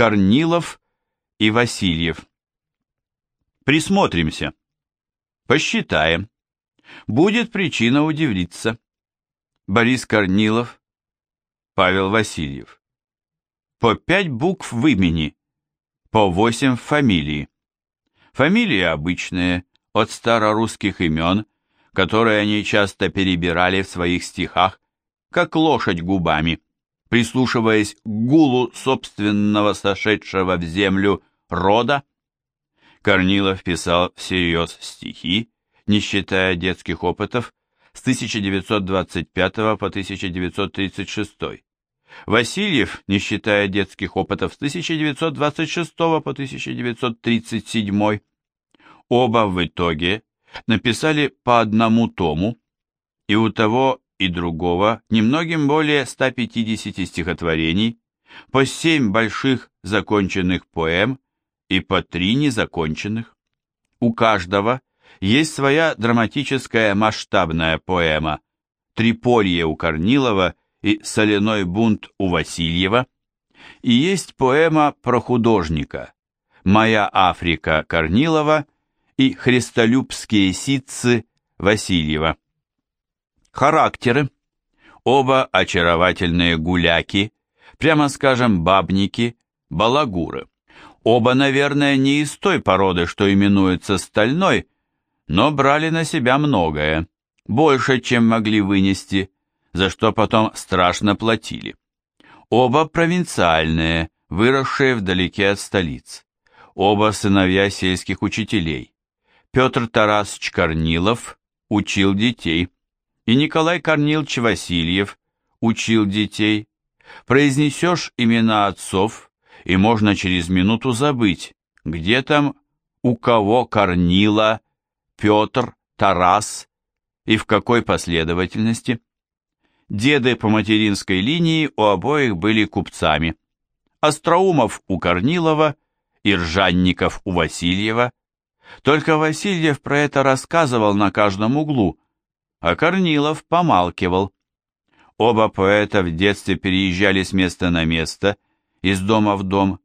Корнилов и Васильев. Присмотримся. Посчитаем. Будет причина удивиться. Борис Корнилов, Павел Васильев. По пять букв в имени, по восемь в фамилии. Фамилии обычные, от старорусских имен, которые они часто перебирали в своих стихах, как лошадь губами, прислушиваясь к гулу собственного сошедшего в землю рода. Корнилов писал всерьез стихи, не считая детских опытов, с 1925 по 1936. Васильев, не считая детских опытов, с 1926 по 1937. Оба в итоге написали по одному тому, и у того и другого немногим более 150 стихотворений, по семь больших законченных поэм и по три незаконченных. У каждого есть своя драматическая масштабная поэма «Триполье» у Корнилова и «Соляной бунт» у Васильева, и есть поэма про художника «Моя Африка» Корнилова и «Христолюбские ситцы» Васильева. Характеры. Оба очаровательные гуляки, прямо скажем, бабники, балагуры. Оба, наверное, не из той породы, что именуется стальной, но брали на себя многое, больше, чем могли вынести, за что потом страшно платили. Оба провинциальные, выросшие вдалеке от столиц. Оба сыновья сельских учителей. Петр Тарасович Корнилов учил детей, и Николай Корнилович Васильев учил детей. Произнесешь имена отцов, и можно через минуту забыть, где там у кого Корнила, Петр, Тарас и в какой последовательности. Деды по материнской линии у обоих были купцами. Остроумов у Корнилова и Ржанников у Васильева. Только Васильев про это рассказывал на каждом углу, а Корнилов помалкивал. Оба поэта в детстве переезжали с места на место, из дома в дом.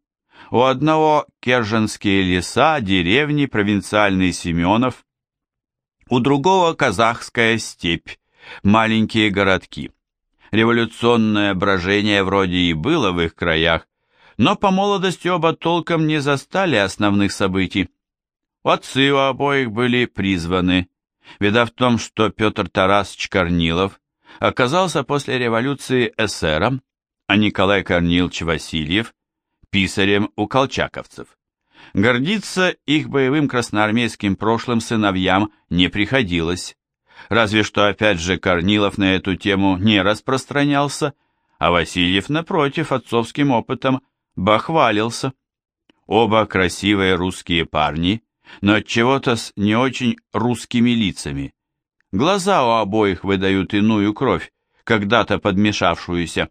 У одного Керженские леса, деревни, провинциальный Семенов, у другого казахская степь, маленькие городки. Революционное брожение вроде и было в их краях, но по молодости оба толком не застали основных событий. Отцы у обоих были призваны. Беда в том, что Петр Тарасович Корнилов оказался после революции эсером, а Николай Корнилович Васильев – писарем у колчаковцев. Гордиться их боевым красноармейским прошлым сыновьям не приходилось. Разве что опять же Корнилов на эту тему не распространялся, а Васильев, напротив, отцовским опытом бахвалился. Оба красивые русские парни, но от чего-то с не очень русскими лицами. Глаза у обоих выдают иную кровь, когда-то подмешавшуюся.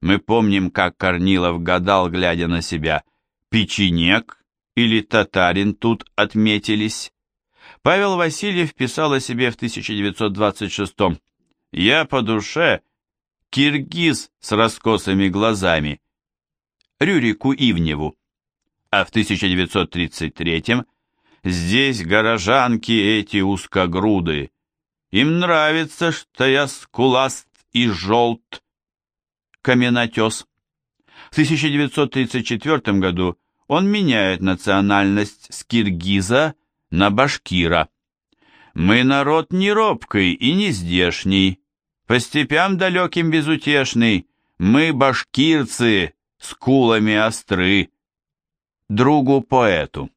Мы помним, как Корнилов гадал, глядя на себя, печенек или татарин тут отметились. Павел Васильев писал о себе в 1926-м «Я по душе киргиз с раскосыми глазами» Рюрику Ивневу, а в 1933-м «Здесь горожанки эти узкогруды, им нравится, что я скуласт и желт» Каменотес. В 1934 году он меняет национальность с киргиза на башкира. Мы народ не робкий и не здешний, по степям далеким безутешный, мы башкирцы, с кулами остры. Другу-поэту.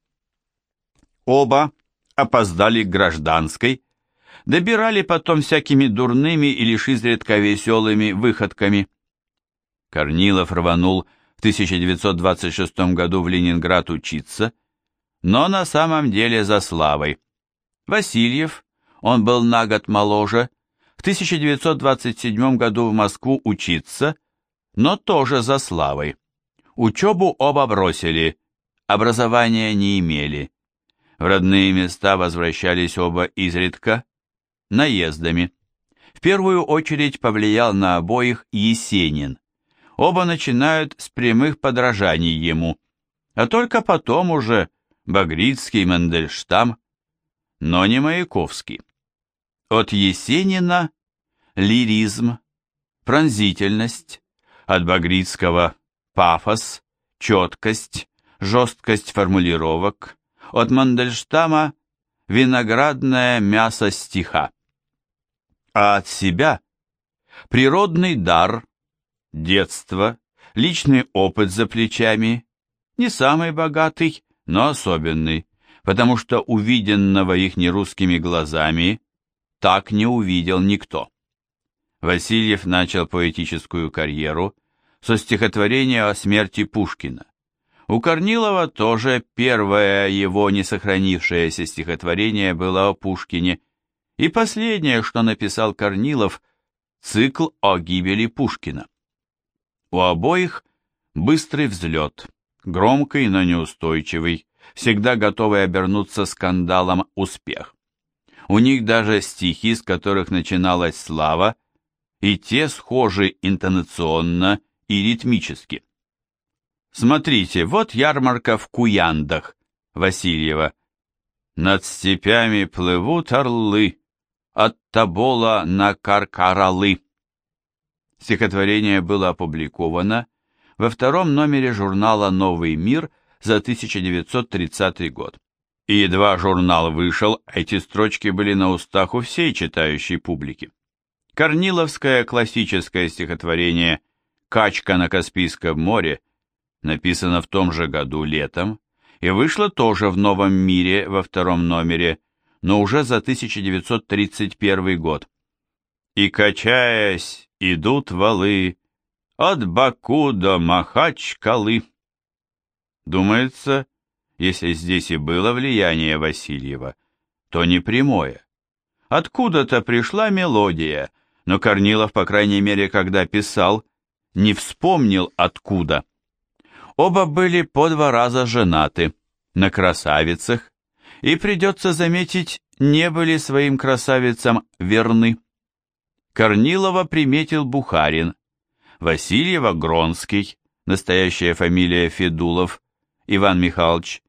Оба опоздали к гражданской, добирали потом всякими дурными и лишь изредка веселыми выходками. Корнилов рванул 1926 году в Ленинград учиться, но на самом деле за славой. Васильев, он был на год моложе, в 1927 году в Москву учиться, но тоже за славой. Учебу оба бросили, образования не имели. В родные места возвращались оба изредка, наездами. В первую очередь повлиял на обоих Есенин. Оба начинают с прямых подражаний ему, а только потом уже Багрицкий, Мандельштам, но не Маяковский. От Есенина лиризм, пронзительность, от Багрицкого пафос, четкость, жесткость формулировок, от Мандельштама виноградное мясо стиха. А от себя природный дар, детство, личный опыт за плечами, не самый богатый, но особенный, потому что увиденного их нерусскими глазами так не увидел никто. Васильев начал поэтическую карьеру со стихотворения о смерти Пушкина. У Корнилова тоже первое его не сохранившееся стихотворение было о Пушкине, и последнее, что написал Корнилов, цикл о гибели Пушкина. У обоих быстрый взлет, громкий, но неустойчивый, всегда готовый обернуться скандалом успех. У них даже стихи, с которых начиналась слава, и те схожи интонационно и ритмически. Смотрите, вот ярмарка в Куяндах, Васильева. Над степями плывут орлы, от Табола на Каркаралы. Стихотворение было опубликовано во втором номере журнала «Новый мир» за 1930 год. И едва журнал вышел, эти строчки были на устах у всей читающей публики. Корниловское классическое стихотворение «Качка на Каспийском море» написано в том же году летом и вышло тоже в «Новом мире» во втором номере, но уже за 1931 год. «И качаясь, идут валы от Баку до Махачкалы». Думается, если здесь и было влияние Васильева, то не прямое. Откуда-то пришла мелодия, но Корнилов, по крайней мере, когда писал, не вспомнил откуда. Оба были по два раза женаты, на красавицах, и, придется заметить, не были своим красавицам верны. Корнилова приметил Бухарин, Васильева Гронский, настоящая фамилия Федулов, Иван Михайлович,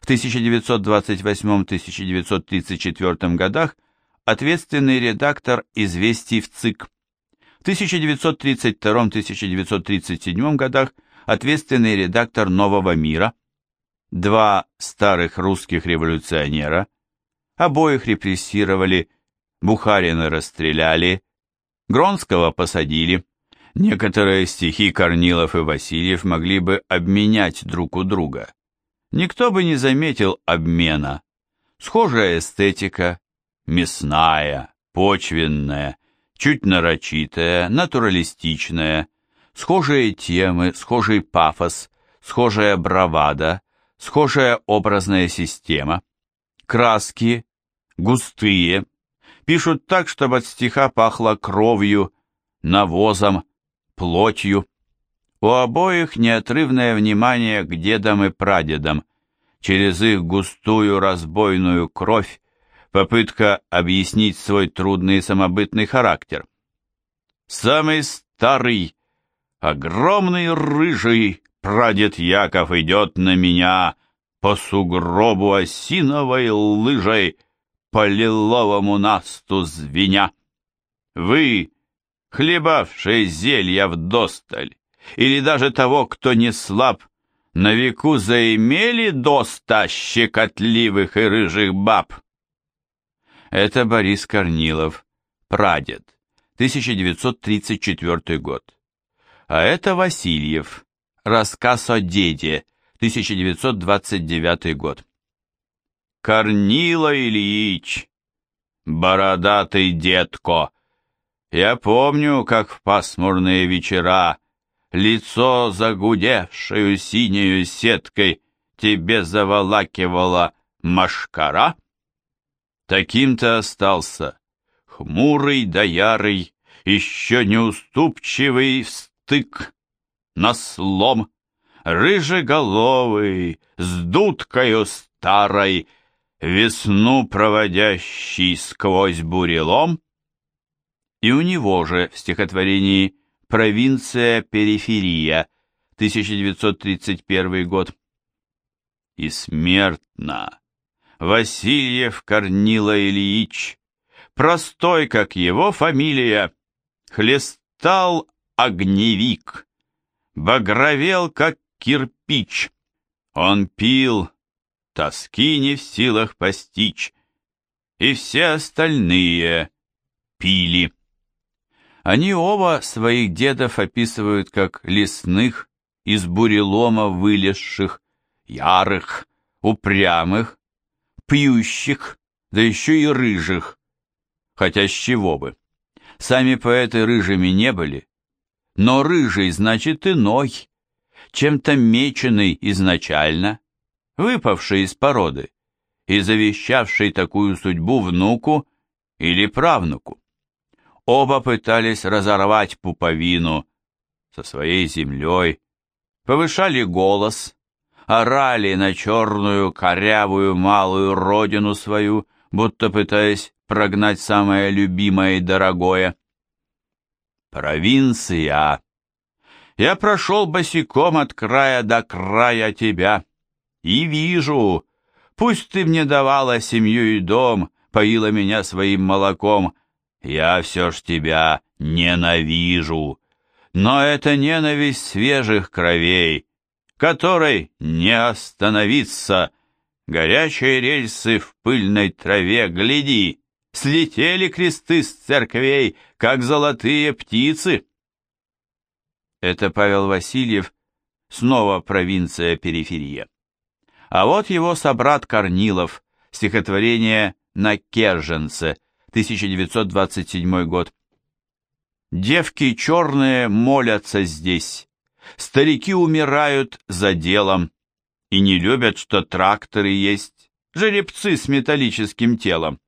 в 1928-1934 годах ответственный редактор «Известий» в ЦИК. В 1932-1937 годах ответственный редактор «Нового мира». Два старых русских революционера, обоих репрессировали, Бухарина расстреляли, Гронского посадили. Некоторые стихи Корнилов и Васильев могли бы обменять друг у друга. Никто бы не заметил обмена. Схожая эстетика, мясная, почвенная, чуть нарочитая, натуралистичная, схожие темы, схожий пафос, схожая бравада, схожая образная система. Краски, густые, пишут так, чтобы от стиха пахло кровью, навозом, плотью. У обоих неотрывное внимание к дедам и прадедам, через их густую разбойную кровь, попытка объяснить свой трудный самобытный характер. Самый старый, огромный рыжий прадед Яков идет на меня по сугробу осиновой лыжей, по лиловому насту звеня. Вы, хлебавшие зелья вдосталь, или даже того, кто не слаб, на веку заимели доста щекотливых и рыжих баб. Это Борис Корнилов, прадед, 1934 год. А это Васильев, рассказ о деде, 1929 год. Корнила Ильич, бородатый детко, я помню, как в пасмурные вечера лицо загудевшую синею сеткой тебе заволакивала машкара? Таким-то остался, хмурый да ярый, еще неуступчивый в стык, на слом, рыжеголовый, с дудкою старой, весну проводящий сквозь бурелом. И у него же в стихотворении Провинция Периферия, 1931 год. И смертно. Васильев Корнила Ильич, простой, как его фамилия, хлестал огневик, багровел, как кирпич. Он пил, тоски не в силах постичь, и все остальные пили. Они оба своих дедов описывают как лесных, из бурелома вылезших, ярых, упрямых, пьющих, да еще и рыжих. Хотя с чего бы? Сами поэты рыжими не были. Но рыжий значит иной, чем-то меченый изначально, выпавший из породы и завещавший такую судьбу внуку или правнуку. Оба пытались разорвать пуповину со своей землей, повышали голос, орали на черную корявую малую родину свою, будто пытаясь прогнать самое любимое и дорогое. Провинция. Я прошел босиком от края до края тебя, и вижу, пусть ты мне давала семью и дом, поила меня своим молоком, я все ж тебя ненавижу. Но это ненависть свежих кровей, которой не остановиться. Горячие рельсы в пыльной траве, гляди, слетели кресты с церквей, как золотые птицы. Это Павел Васильев, снова провинция периферия. А вот его собрат Корнилов, стихотворение «На Керженце», 1927 год. Девки черные молятся здесь, старики умирают за делом и не любят, что тракторы есть, жеребцы с металлическим телом.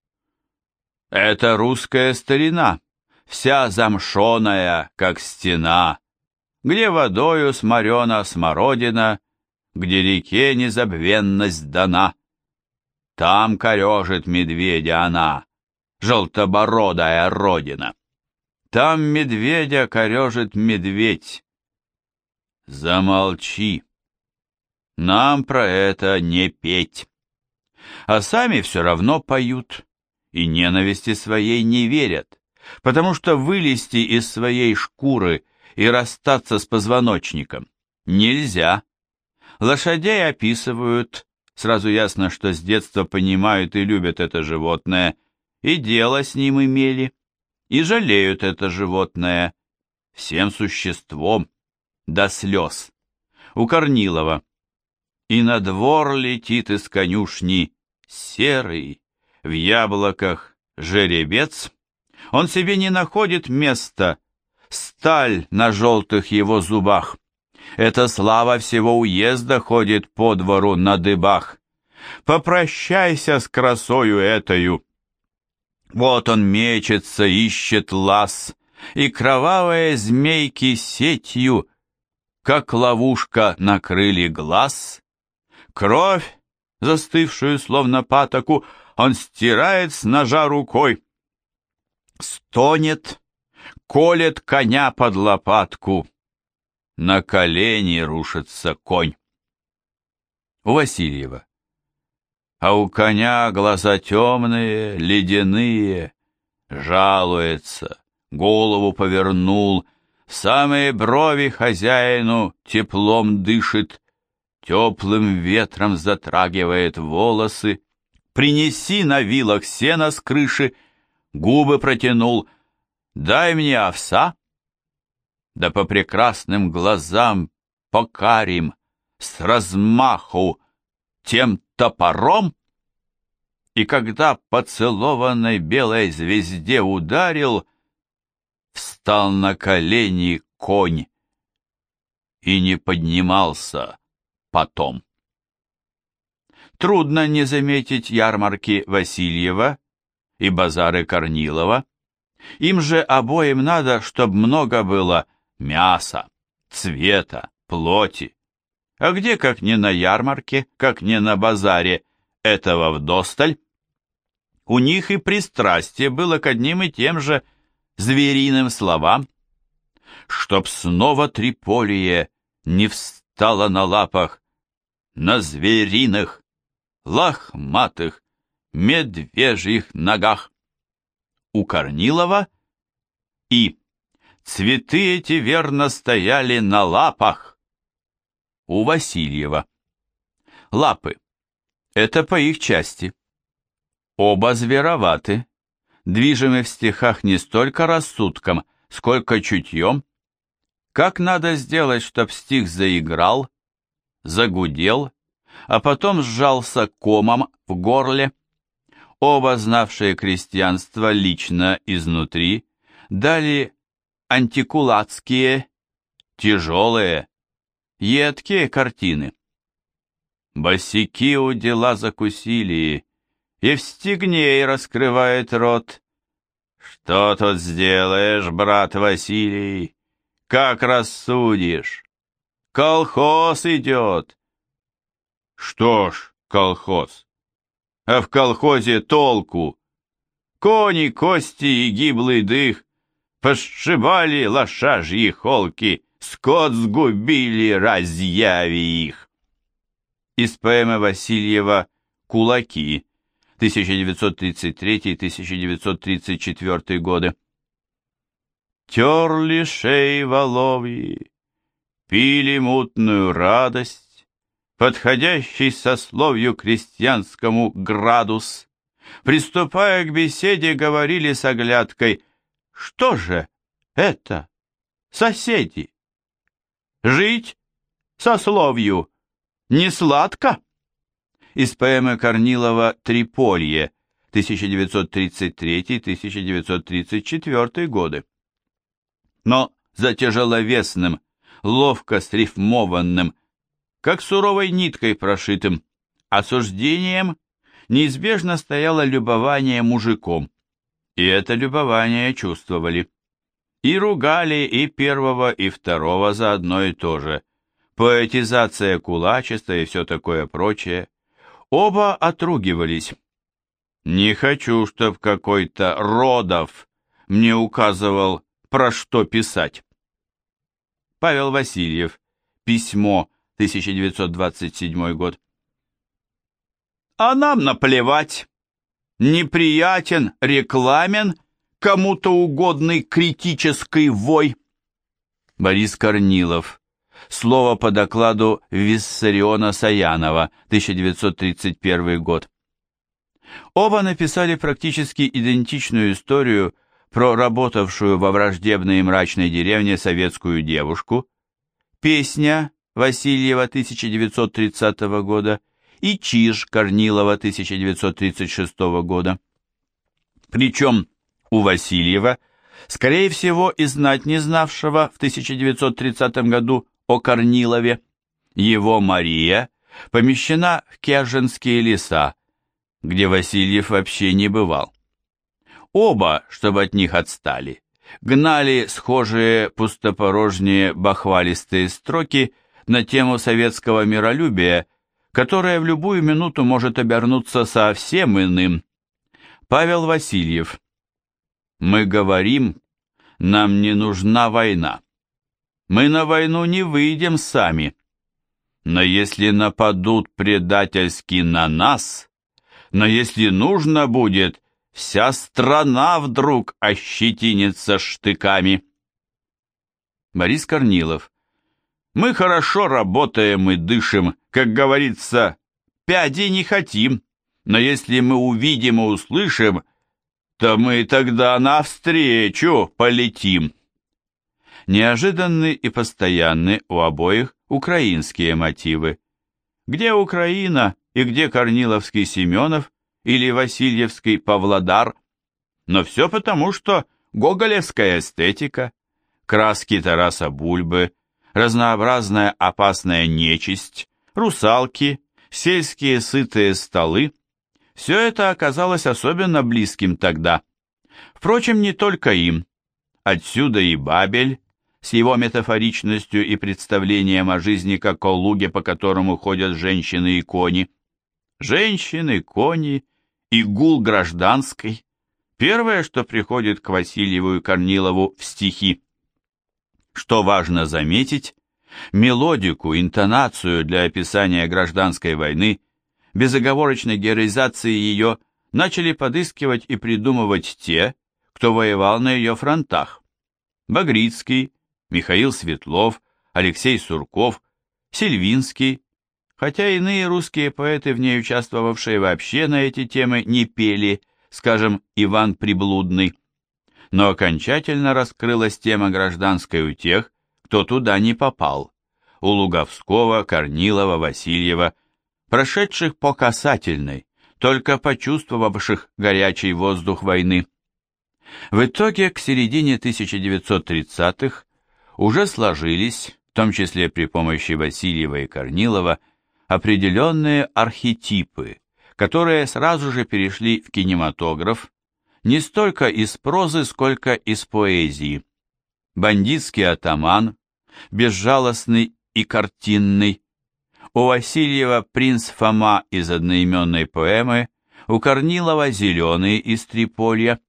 Это русская старина, вся замшоная, как стена, где водою сморена смородина, где реке незабвенность дана. Там корежит медведя она, желтобородая родина. Там медведя корежит медведь. Замолчи. Нам про это не петь. А сами все равно поют и ненависти своей не верят, потому что вылезти из своей шкуры и расстаться с позвоночником нельзя. Лошадей описывают, сразу ясно, что с детства понимают и любят это животное, и дело с ним имели, и жалеют это животное всем существом до слез. У Корнилова. И на двор летит из конюшни серый, в яблоках жеребец. Он себе не находит места, сталь на желтых его зубах. Эта слава всего уезда ходит по двору на дыбах. Попрощайся с красою этою, вот он мечется, ищет лаз, и кровавые змейки сетью, как ловушка накрыли глаз. Кровь, застывшую словно патоку, он стирает с ножа рукой. Стонет, колет коня под лопатку. На колени рушится конь. У Васильева а у коня глаза темные, ледяные, жалуется, голову повернул, самые брови хозяину теплом дышит, теплым ветром затрагивает волосы, принеси на вилах сена с крыши, губы протянул, дай мне овса, да по прекрасным глазам покарим, с размаху, тем топором, и когда поцелованной белой звезде ударил, встал на колени конь и не поднимался потом. Трудно не заметить ярмарки Васильева и базары Корнилова. Им же обоим надо, чтобы много было мяса, цвета, плоти. А где, как не на ярмарке, как не на базаре, этого вдосталь? У них и пристрастие было к одним и тем же звериным словам. Чтоб снова Триполие не встала на лапах, на звериных, лохматых, медвежьих ногах. У Корнилова и цветы эти верно стояли на лапах. У Васильева. Лапы. Это по их части. Оба звероваты, движимы в стихах не столько рассудком, сколько чутьем. Как надо сделать, чтоб стих заиграл, загудел, а потом сжался комом в горле? Оба, знавшие крестьянство лично изнутри, дали антикулатские, тяжелые, едкие картины. Босики у дела закусили, стегней раскрывает рот. Что тут сделаешь, брат Василий? Как рассудишь? Колхоз идет. Что ж, колхоз? А в колхозе толку? Кони, кости и гиблый дых Пошибали лошажьи холки, Скот сгубили, разъяви их. Из поэмы Васильева «Кулаки» 1933-1934 годы. Терли шеи воловьи, пили мутную радость, подходящий сословию крестьянскому градус. Приступая к беседе, говорили с оглядкой, что же это, соседи? Жить сословию не сладко? из поэмы Корнилова «Триполье» 1933-1934 годы. Но за тяжеловесным, ловко срифмованным, как суровой ниткой прошитым, осуждением неизбежно стояло любование мужиком, и это любование чувствовали. И ругали и первого, и второго за одно и то же. Поэтизация кулачества и все такое прочее. Оба отругивались. Не хочу, чтоб какой-то Родов мне указывал, про что писать. Павел Васильев. Письмо, 1927 год. А нам наплевать. Неприятен, рекламен, кому-то угодный критический вой. Борис Корнилов. Слово по докладу Виссариона Саянова, 1931 год. Оба написали практически идентичную историю про работавшую во враждебной и мрачной деревне советскую девушку, песня Васильева 1930 года и Чиж Корнилова 1936 года. Причем у Васильева, скорее всего, и знать не знавшего в 1930 году о Корнилове. Его Мария помещена в Керженские леса, где Васильев вообще не бывал. Оба, чтобы от них отстали, гнали схожие пустопорожние бахвалистые строки на тему советского миролюбия, которое в любую минуту может обернуться совсем иным. Павел Васильев. Мы говорим, нам не нужна война. Мы на войну не выйдем сами. Но если нападут предательски на нас, но если нужно будет, вся страна вдруг ощетинится штыками. Борис Корнилов. Мы хорошо работаем и дышим, как говорится, пяди не хотим, но если мы увидим и услышим, то мы тогда навстречу полетим неожиданны и постоянны у обоих украинские мотивы. Где Украина и где Корниловский Семенов или Васильевский Павлодар? Но все потому, что гоголевская эстетика, краски Тараса Бульбы, разнообразная опасная нечисть, русалки, сельские сытые столы – все это оказалось особенно близким тогда. Впрочем, не только им. Отсюда и Бабель, с его метафоричностью и представлением о жизни как о луге, по которому ходят женщины и кони. Женщины, кони и гул гражданской. Первое, что приходит к Васильеву и Корнилову в стихи. Что важно заметить, мелодику, интонацию для описания гражданской войны, безоговорочной героизации ее начали подыскивать и придумывать те, кто воевал на ее фронтах. Багрицкий, Михаил Светлов, Алексей Сурков, Сильвинский, хотя иные русские поэты, в ней участвовавшие вообще на эти темы, не пели, скажем, Иван Приблудный. Но окончательно раскрылась тема гражданской у тех, кто туда не попал. У Луговского, Корнилова, Васильева, прошедших по касательной, только почувствовавших горячий воздух войны. В итоге к середине 1930-х уже сложились, в том числе при помощи Васильева и Корнилова, определенные архетипы, которые сразу же перешли в кинематограф, не столько из прозы, сколько из поэзии. Бандитский атаман, безжалостный и картинный. У Васильева принц Фома из одноименной поэмы, у Корнилова зеленый из Триполья,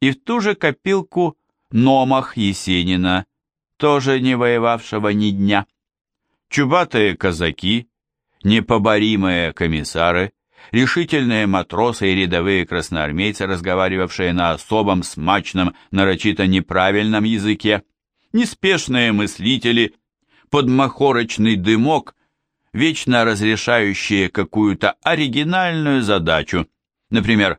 и в ту же копилку Номах Есенина, тоже не воевавшего ни дня. Чубатые казаки, непоборимые комиссары, решительные матросы и рядовые красноармейцы, разговаривавшие на особом, смачном, нарочито неправильном языке, неспешные мыслители, подмахорочный дымок, вечно разрешающие какую-то оригинальную задачу, например,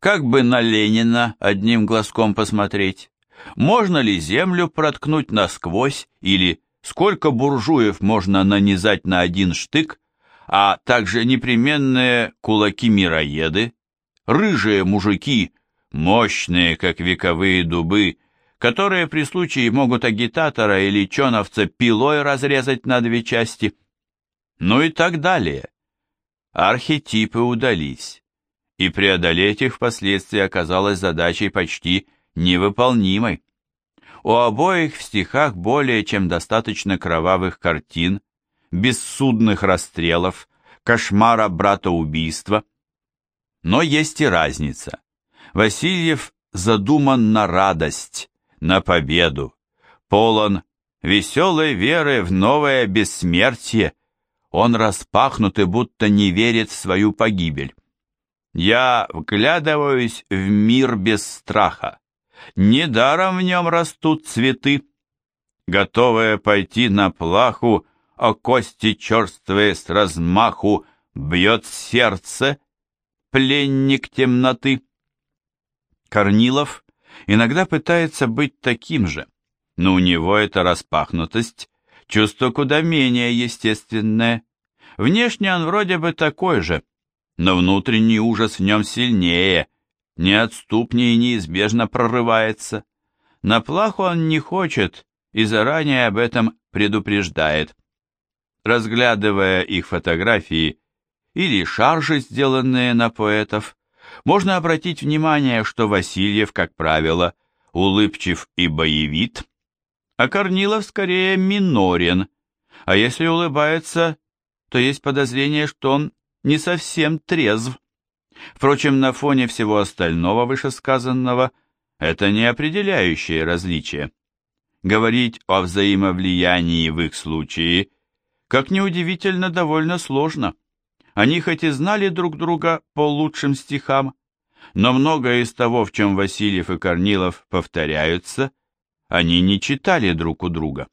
как бы на Ленина одним глазком посмотреть, можно ли землю проткнуть насквозь? Или сколько буржуев можно нанизать на один штык, а также непременные кулаки-мироеды, рыжие мужики, мощные, как вековые дубы, которые при случае могут агитатора или чоновца пилой разрезать на две части, ну и так далее. Архетипы удались, и преодолеть их впоследствии оказалось задачей почти невыполнимой. У обоих в стихах более чем достаточно кровавых картин, бессудных расстрелов, кошмара братоубийства. Но есть и разница. Васильев задуман на радость, на победу, полон веселой веры в новое бессмертие. Он распахнут и будто не верит в свою погибель. Я вглядываюсь в мир без страха. Недаром в нем растут цветы. Готовые пойти на плаху, о а кости черствые с размаху, бьет сердце, пленник темноты. Корнилов иногда пытается быть таким же, но у него эта распахнутость, чувство куда менее естественное. Внешне он вроде бы такой же, но внутренний ужас в нем сильнее, неотступнее и неизбежно прорывается. На плаху он не хочет и заранее об этом предупреждает. Разглядывая их фотографии или шаржи, сделанные на поэтов, можно обратить внимание, что Васильев, как правило, улыбчив и боевит, а Корнилов скорее минорен, а если улыбается, то есть подозрение, что он не совсем трезв. Впрочем, на фоне всего остального вышесказанного это не определяющее различие. Говорить о взаимовлиянии в их случае, как неудивительно, довольно сложно. Они хоть и знали друг друга по лучшим стихам, но многое из того, в чем Васильев и Корнилов повторяются, они не читали друг у друга.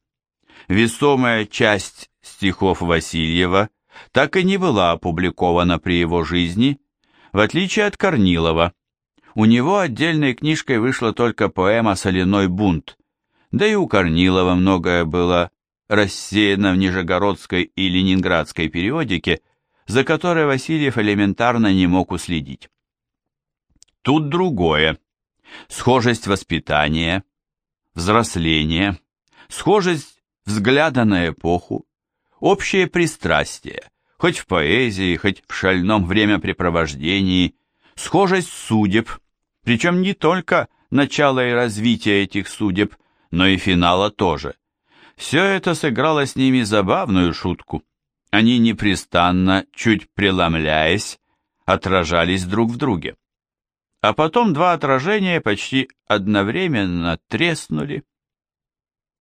Весомая часть стихов Васильева так и не была опубликована при его жизни, в отличие от Корнилова. У него отдельной книжкой вышла только поэма «Соляной бунт», да и у Корнилова многое было рассеяно в Нижегородской и Ленинградской периодике, за которой Васильев элементарно не мог уследить. Тут другое. Схожесть воспитания, взросления, схожесть взгляда на эпоху, общее пристрастие, хоть в поэзии, хоть в шальном времяпрепровождении, схожесть судеб, причем не только начало и развитие этих судеб, но и финала тоже. Все это сыграло с ними забавную шутку. Они непрестанно, чуть преломляясь, отражались друг в друге. А потом два отражения почти одновременно треснули,